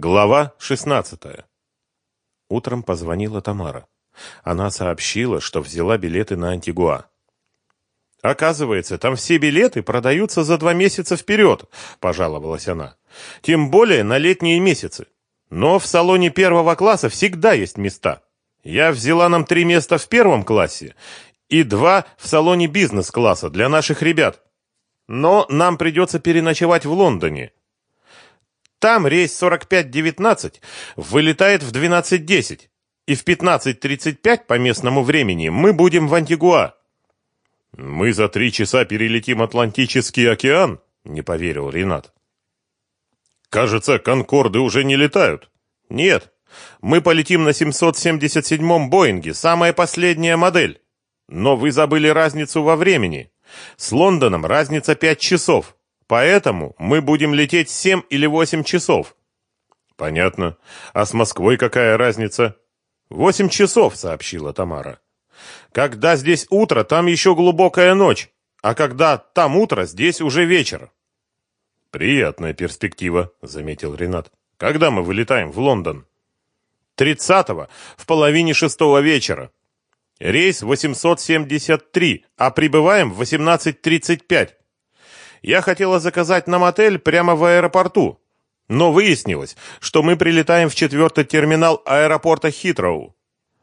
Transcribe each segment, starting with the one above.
Глава 16. Утром позвонила Тамара. Она сообщила, что взяла билеты на Антигуа. «Оказывается, там все билеты продаются за два месяца вперед», – пожаловалась она. «Тем более на летние месяцы. Но в салоне первого класса всегда есть места. Я взяла нам три места в первом классе и два в салоне бизнес-класса для наших ребят. Но нам придется переночевать в Лондоне, там рейс 4519 вылетает в 12.10, и в 15.35 по местному времени мы будем в Антигуа. Мы за три часа перелетим Атлантический океан, не поверил Ренат. Кажется, Конкорды уже не летают. Нет, мы полетим на 777-м Боинге, самая последняя модель. Но вы забыли разницу во времени. С Лондоном разница 5 часов. Поэтому мы будем лететь 7 или 8 часов. Понятно. А с Москвой какая разница? Восемь часов, сообщила Тамара. Когда здесь утро, там еще глубокая ночь, а когда там утро, здесь уже вечер. Приятная перспектива, заметил Ренат. Когда мы вылетаем в Лондон? Тридцатого, в половине шестого вечера. Рейс 873, а прибываем в 18.35. Я хотела заказать нам отель прямо в аэропорту, но выяснилось, что мы прилетаем в четвертый терминал аэропорта Хитроу,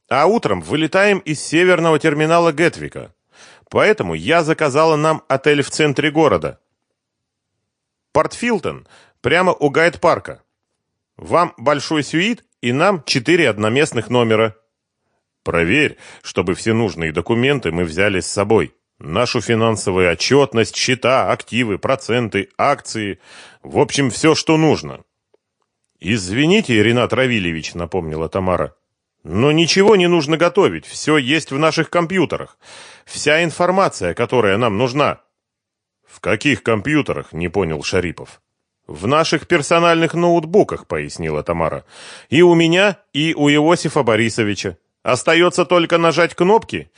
а утром вылетаем из северного терминала Гетвика. Поэтому я заказала нам отель в центре города. Портфилтон, прямо у гайд-парка. Вам большой сюит и нам четыре одноместных номера. Проверь, чтобы все нужные документы мы взяли с собой. Нашу финансовую отчетность, счета, активы, проценты, акции. В общем, все, что нужно. «Извините, Ренат Равильевич», — напомнила Тамара. «Но ничего не нужно готовить, все есть в наших компьютерах. Вся информация, которая нам нужна». «В каких компьютерах?» — не понял Шарипов. «В наших персональных ноутбуках», — пояснила Тамара. «И у меня, и у Иосифа Борисовича. Остается только нажать кнопки,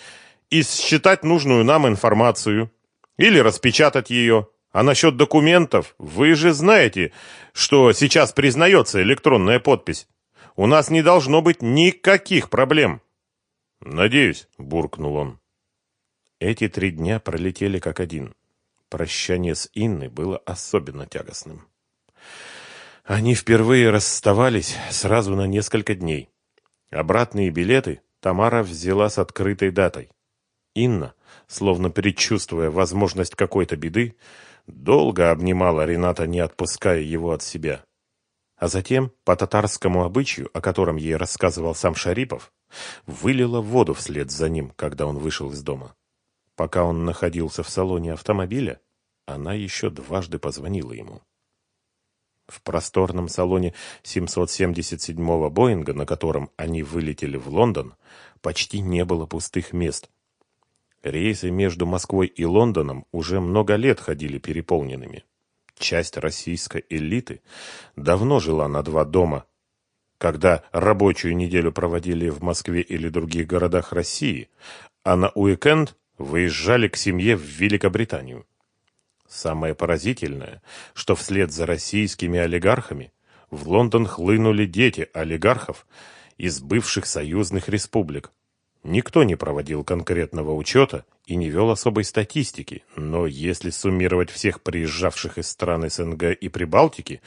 и считать нужную нам информацию. Или распечатать ее. А насчет документов, вы же знаете, что сейчас признается электронная подпись. У нас не должно быть никаких проблем. Надеюсь, буркнул он. Эти три дня пролетели как один. Прощание с Инной было особенно тягостным. Они впервые расставались сразу на несколько дней. Обратные билеты Тамара взяла с открытой датой. Инна, словно предчувствуя возможность какой-то беды, долго обнимала Рената, не отпуская его от себя. А затем, по татарскому обычаю, о котором ей рассказывал сам Шарипов, вылила воду вслед за ним, когда он вышел из дома. Пока он находился в салоне автомобиля, она еще дважды позвонила ему. В просторном салоне 777-го Боинга, на котором они вылетели в Лондон, почти не было пустых мест – Рейсы между Москвой и Лондоном уже много лет ходили переполненными. Часть российской элиты давно жила на два дома. Когда рабочую неделю проводили в Москве или других городах России, а на уикенд выезжали к семье в Великобританию. Самое поразительное, что вслед за российскими олигархами в Лондон хлынули дети олигархов из бывших союзных республик, Никто не проводил конкретного учета и не вел особой статистики, но если суммировать всех приезжавших из стран СНГ и Прибалтики,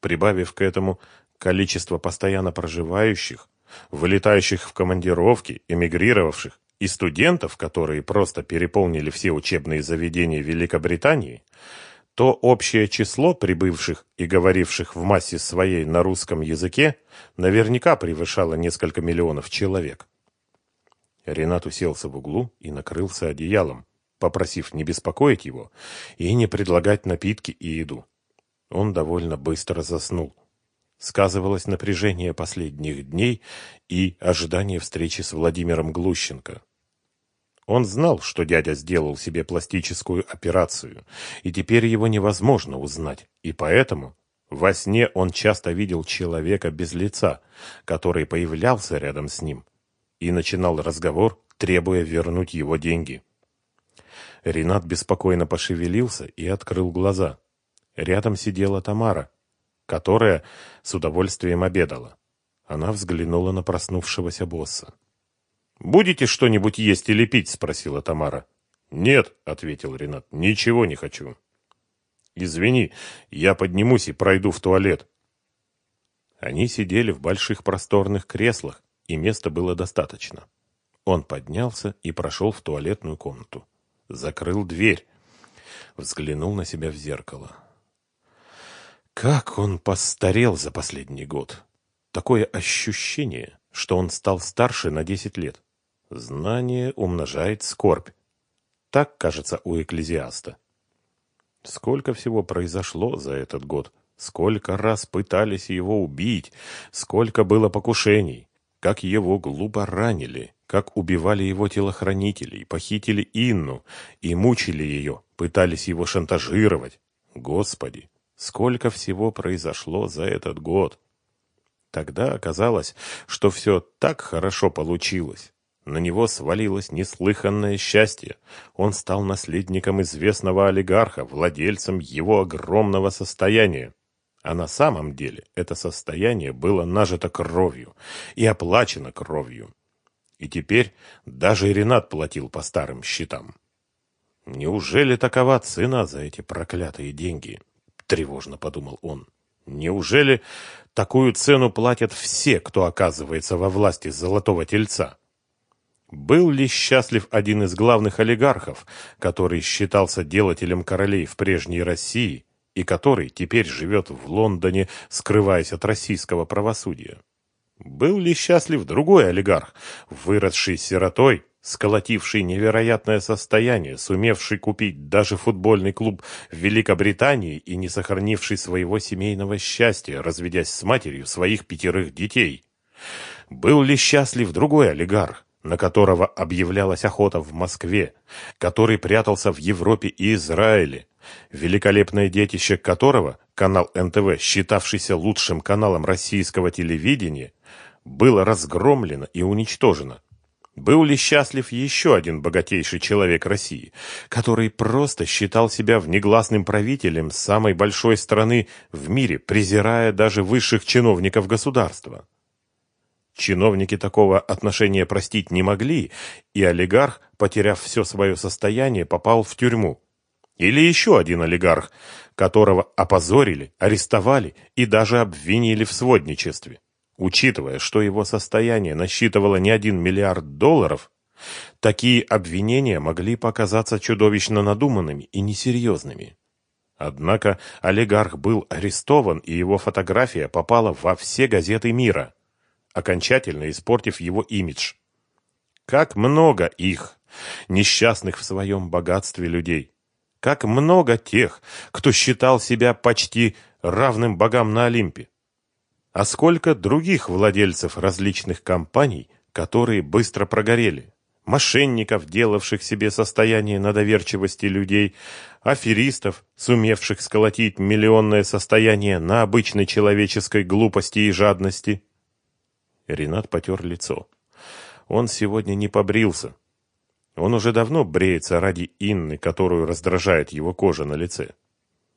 прибавив к этому количество постоянно проживающих, вылетающих в командировки, эмигрировавших и студентов, которые просто переполнили все учебные заведения Великобритании, то общее число прибывших и говоривших в массе своей на русском языке наверняка превышало несколько миллионов человек. Ренат уселся в углу и накрылся одеялом, попросив не беспокоить его и не предлагать напитки и еду. Он довольно быстро заснул. Сказывалось напряжение последних дней и ожидание встречи с Владимиром Глущенко. Он знал, что дядя сделал себе пластическую операцию, и теперь его невозможно узнать, и поэтому во сне он часто видел человека без лица, который появлялся рядом с ним, и начинал разговор, требуя вернуть его деньги. Ренат беспокойно пошевелился и открыл глаза. Рядом сидела Тамара. которая с удовольствием обедала. Она взглянула на проснувшегося босса. «Будете что-нибудь есть или пить?» — спросила Тамара. «Нет», — ответил Ренат, — «ничего не хочу». «Извини, я поднимусь и пройду в туалет». Они сидели в больших просторных креслах, и места было достаточно. Он поднялся и прошел в туалетную комнату. Закрыл дверь. Взглянул на себя в зеркало. Как он постарел за последний год. Такое ощущение, что он стал старше на десять лет. Знание умножает скорбь. Так, кажется, у экклезиаста. Сколько всего произошло за этот год. Сколько раз пытались его убить. Сколько было покушений как его глупо ранили, как убивали его телохранителей, похитили Инну и мучили ее, пытались его шантажировать. Господи, сколько всего произошло за этот год! Тогда оказалось, что все так хорошо получилось. На него свалилось неслыханное счастье. Он стал наследником известного олигарха, владельцем его огромного состояния. А на самом деле это состояние было нажито кровью и оплачено кровью. И теперь даже Ренат платил по старым счетам. «Неужели такова цена за эти проклятые деньги?» — тревожно подумал он. «Неужели такую цену платят все, кто оказывается во власти Золотого Тельца?» Был ли счастлив один из главных олигархов, который считался делателем королей в прежней России и который теперь живет в Лондоне, скрываясь от российского правосудия. Был ли счастлив другой олигарх, выросший сиротой, сколотивший невероятное состояние, сумевший купить даже футбольный клуб в Великобритании и не сохранивший своего семейного счастья, разведясь с матерью своих пятерых детей? Был ли счастлив другой олигарх, на которого объявлялась охота в Москве, который прятался в Европе и Израиле, великолепное детище которого, канал НТВ, считавшийся лучшим каналом российского телевидения, было разгромлено и уничтожено. Был ли счастлив еще один богатейший человек России, который просто считал себя внегласным правителем самой большой страны в мире, презирая даже высших чиновников государства? Чиновники такого отношения простить не могли, и олигарх, потеряв все свое состояние, попал в тюрьму. Или еще один олигарх, которого опозорили, арестовали и даже обвинили в сводничестве. Учитывая, что его состояние насчитывало не один миллиард долларов, такие обвинения могли показаться чудовищно надуманными и несерьезными. Однако олигарх был арестован, и его фотография попала во все газеты мира, окончательно испортив его имидж. Как много их, несчастных в своем богатстве людей, как много тех, кто считал себя почти равным богам на Олимпе. А сколько других владельцев различных компаний, которые быстро прогорели. Мошенников, делавших себе состояние на доверчивости людей, аферистов, сумевших сколотить миллионное состояние на обычной человеческой глупости и жадности. Ренат потер лицо. Он сегодня не побрился, он уже давно бреется ради Инны, которую раздражает его кожа на лице.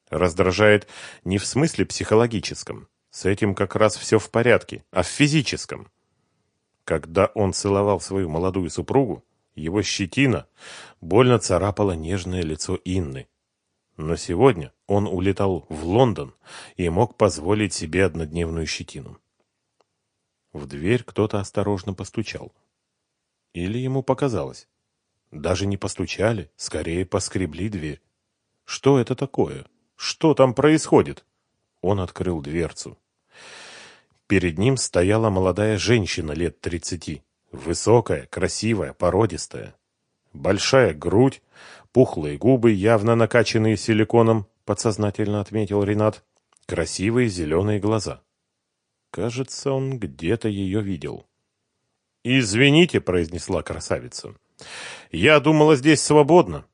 Раздражает не в смысле психологическом. С этим как раз все в порядке, а в физическом. Когда он целовал свою молодую супругу, его щетина больно царапала нежное лицо Инны. Но сегодня он улетал в Лондон и мог позволить себе однодневную щетину. В дверь кто-то осторожно постучал. Или ему показалось. Даже не постучали, скорее поскребли дверь. Что это такое? Что там происходит? Он открыл дверцу. Перед ним стояла молодая женщина лет тридцати. Высокая, красивая, породистая. Большая грудь, пухлые губы, явно накачанные силиконом, подсознательно отметил Ренат. Красивые зеленые глаза. Кажется, он где-то ее видел. «Извините», — произнесла красавица. Я думала, здесь свободно.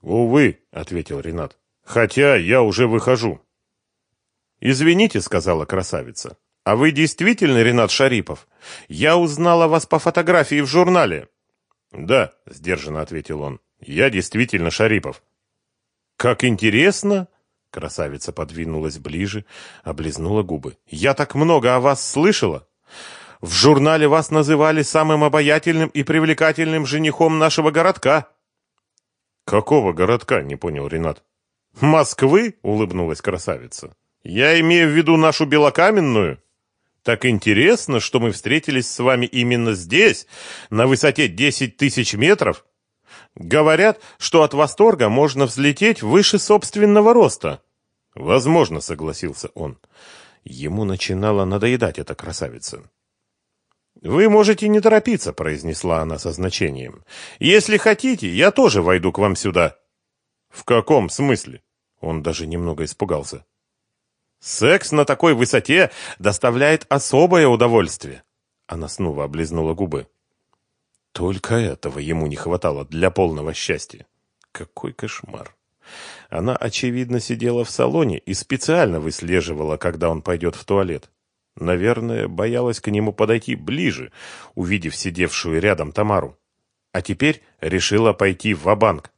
Увы, ответил Ренат. Хотя я уже выхожу. Извините, сказала красавица. А вы действительно Ренат Шарипов? Я узнала вас по фотографии в журнале. Да, сдержанно ответил он. Я действительно Шарипов. Как интересно, Красавица подвинулась ближе, облизнула губы. «Я так много о вас слышала! В журнале вас называли самым обаятельным и привлекательным женихом нашего городка!» «Какого городка?» — не понял Ренат. «Москвы?» — улыбнулась красавица. «Я имею в виду нашу Белокаменную. Так интересно, что мы встретились с вами именно здесь, на высоте 10 тысяч метров. Говорят, что от восторга можно взлететь выше собственного роста». «Возможно», — согласился он. Ему начинала надоедать эта красавица. «Вы можете не торопиться», — произнесла она со значением. «Если хотите, я тоже войду к вам сюда». «В каком смысле?» Он даже немного испугался. «Секс на такой высоте доставляет особое удовольствие». Она снова облизнула губы. Только этого ему не хватало для полного счастья. Какой кошмар. Она, очевидно, сидела в салоне и специально выслеживала, когда он пойдет в туалет. Наверное, боялась к нему подойти ближе, увидев сидевшую рядом Тамару. А теперь решила пойти в банк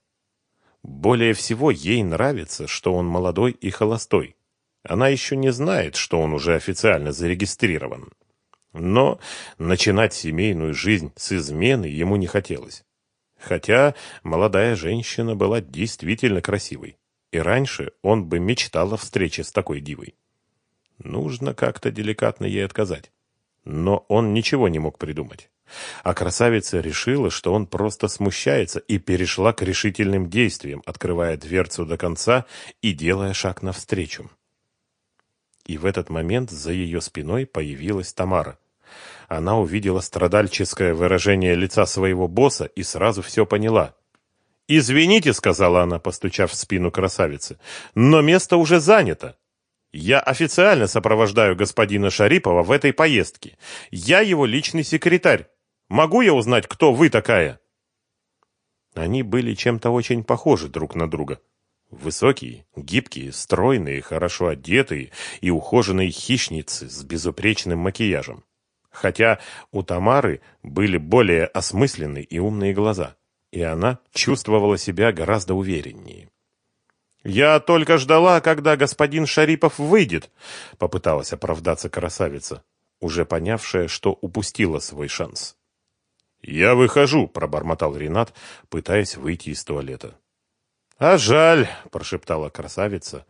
Более всего ей нравится, что он молодой и холостой. Она еще не знает, что он уже официально зарегистрирован. Но начинать семейную жизнь с измены ему не хотелось. Хотя молодая женщина была действительно красивой, и раньше он бы мечтал о встрече с такой дивой. Нужно как-то деликатно ей отказать. Но он ничего не мог придумать. А красавица решила, что он просто смущается, и перешла к решительным действиям, открывая дверцу до конца и делая шаг навстречу. И в этот момент за ее спиной появилась Тамара. Она увидела страдальческое выражение лица своего босса и сразу все поняла. «Извините», — сказала она, постучав в спину красавицы, — «но место уже занято. Я официально сопровождаю господина Шарипова в этой поездке. Я его личный секретарь. Могу я узнать, кто вы такая?» Они были чем-то очень похожи друг на друга. Высокие, гибкие, стройные, хорошо одетые и ухоженные хищницы с безупречным макияжем. Хотя у Тамары были более осмысленные и умные глаза, и она чувствовала себя гораздо увереннее. «Я только ждала, когда господин Шарипов выйдет», — попыталась оправдаться красавица, уже понявшая, что упустила свой шанс. «Я выхожу», — пробормотал Ренат, пытаясь выйти из туалета. «А жаль», — прошептала красавица,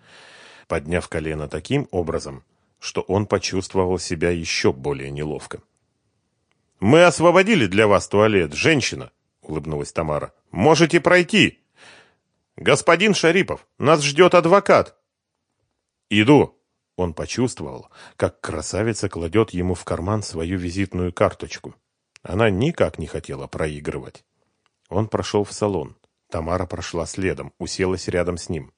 подняв колено таким образом, что он почувствовал себя еще более неловко. «Мы освободили для вас туалет, женщина», — улыбнулась Тамара. «Можете пройти». «Господин Шарипов, нас ждет адвокат!» «Иду!» Он почувствовал, как красавица кладет ему в карман свою визитную карточку. Она никак не хотела проигрывать. Он прошел в салон. Тамара прошла следом, уселась рядом с ним.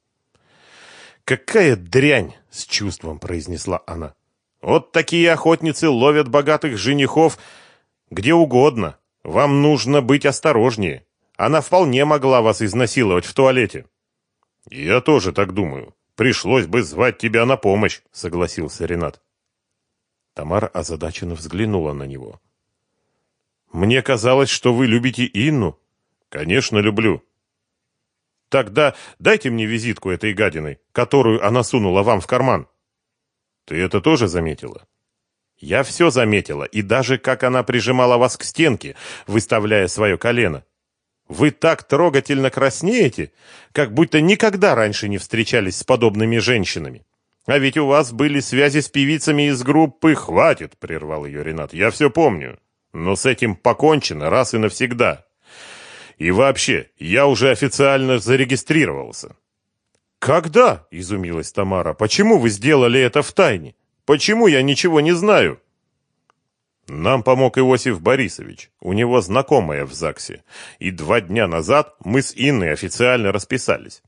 «Какая дрянь!» — с чувством произнесла она. «Вот такие охотницы ловят богатых женихов где угодно. Вам нужно быть осторожнее. Она вполне могла вас изнасиловать в туалете. Я тоже так думаю. Пришлось бы звать тебя на помощь, согласился Ренат. Тамара озадаченно взглянула на него. Мне казалось, что вы любите Инну. Конечно, люблю. Тогда дайте мне визитку этой гадины, которую она сунула вам в карман. Ты это тоже заметила? Я все заметила, и даже как она прижимала вас к стенке, выставляя свое колено. Вы так трогательно краснеете, как будто никогда раньше не встречались с подобными женщинами. А ведь у вас были связи с певицами из группы «Хватит», — прервал ее Ренат. Я все помню. Но с этим покончено раз и навсегда. И вообще, я уже официально зарегистрировался. «Когда?» — изумилась Тамара. «Почему вы сделали это в тайне? Почему я ничего не знаю?» Нам помог Иосиф Борисович, у него знакомая в ЗАГСе, и два дня назад мы с Инной официально расписались.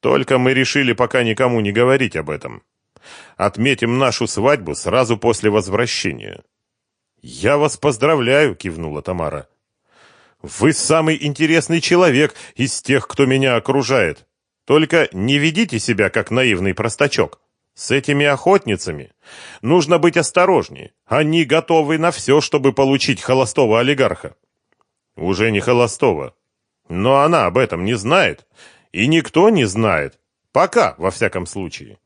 Только мы решили пока никому не говорить об этом. Отметим нашу свадьбу сразу после возвращения. «Я вас поздравляю», — кивнула Тамара. «Вы самый интересный человек из тех, кто меня окружает. Только не ведите себя как наивный простачок. С этими охотницами нужно быть осторожнее. Они готовы на все, чтобы получить холостого олигарха. Уже не холостого. Но она об этом не знает. И никто не знает. Пока, во всяком случае.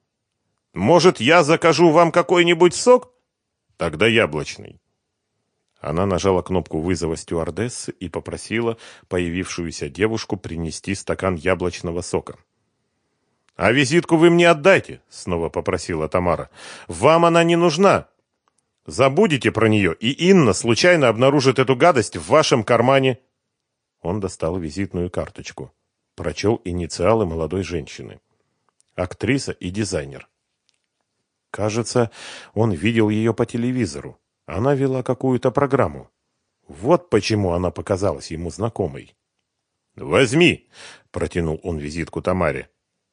Может, я закажу вам какой-нибудь сок? Тогда яблочный. Она нажала кнопку вызова стюардессы и попросила появившуюся девушку принести стакан яблочного сока. «А визитку вы мне отдайте», — снова попросила Тамара. «Вам она не нужна. Забудете про нее, и Инна случайно обнаружит эту гадость в вашем кармане». Он достал визитную карточку. Прочел инициалы молодой женщины. Актриса и дизайнер. Кажется, он видел ее по телевизору. Она вела какую-то программу. Вот почему она показалась ему знакомой. «Возьми!» — протянул он визитку Тамаре.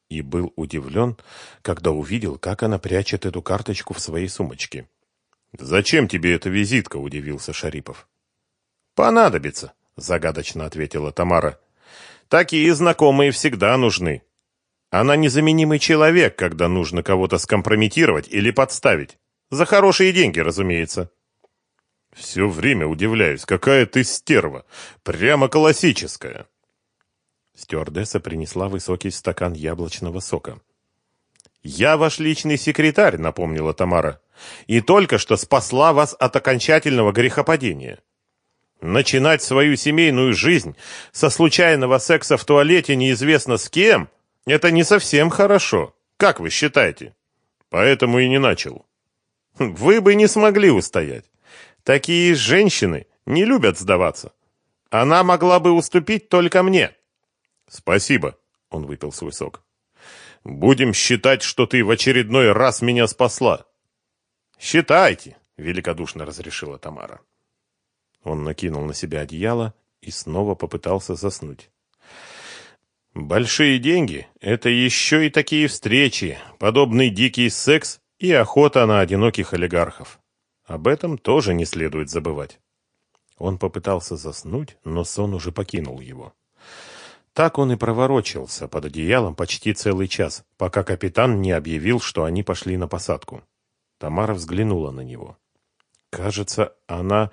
И был удивлен, когда увидел, как она прячет эту карточку в своей сумочке. «Зачем тебе эта визитка?» — удивился Шарипов. «Понадобится», — загадочно ответила Тамара. «Такие знакомые всегда нужны. Она незаменимый человек, когда нужно кого-то скомпрометировать или подставить. За хорошие деньги, разумеется». Все время удивляюсь, какая ты стерва. Прямо классическая. Стюардесса принесла высокий стакан яблочного сока. «Я ваш личный секретарь», — напомнила Тамара, «и только что спасла вас от окончательного грехопадения. Начинать свою семейную жизнь со случайного секса в туалете неизвестно с кем — это не совсем хорошо. Как вы считаете? Поэтому и не начал. Вы бы не смогли устоять. Такие женщины не любят сдаваться. Она могла бы уступить только мне. Спасибо, он выпил свой сок. Будем считать, что ты в очередной раз меня спасла. Считайте, великодушно разрешила Тамара. Он накинул на себя одеяло и снова попытался заснуть. Большие деньги — это еще и такие встречи, подобный дикий секс и охота на одиноких олигархов. Об этом тоже не следует забывать. Он попытался заснуть, но сон уже покинул его. Так он и проворочился под одеялом почти целый час, пока капитан не объявил, что они пошли на посадку. Тамара взглянула на него. Кажется, она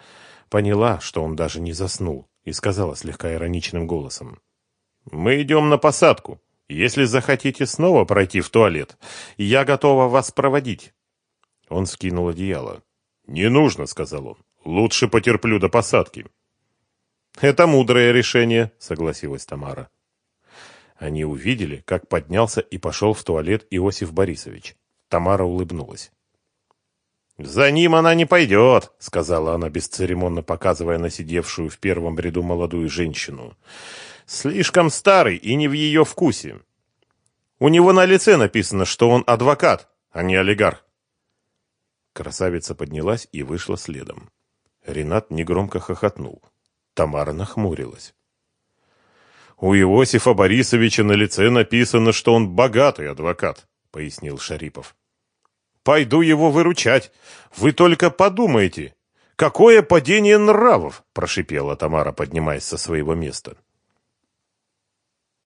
поняла, что он даже не заснул, и сказала слегка ироничным голосом. «Мы идем на посадку. Если захотите снова пройти в туалет, я готова вас проводить». Он скинул одеяло. «Не нужно», — сказал он. «Лучше потерплю до посадки». «Это мудрое решение», — согласилась Тамара. Они увидели, как поднялся и пошел в туалет Иосиф Борисович. Тамара улыбнулась. «За ним она не пойдет», — сказала она, бесцеремонно показывая на сидевшую в первом ряду молодую женщину. «Слишком старый и не в ее вкусе. У него на лице написано, что он адвокат, а не олигарх. Красавица поднялась и вышла следом. Ренат негромко хохотнул. Тамара нахмурилась. «У Иосифа Борисовича на лице написано, что он богатый адвокат», — пояснил Шарипов. «Пойду его выручать. Вы только подумайте. Какое падение нравов!» — прошипела Тамара, поднимаясь со своего места.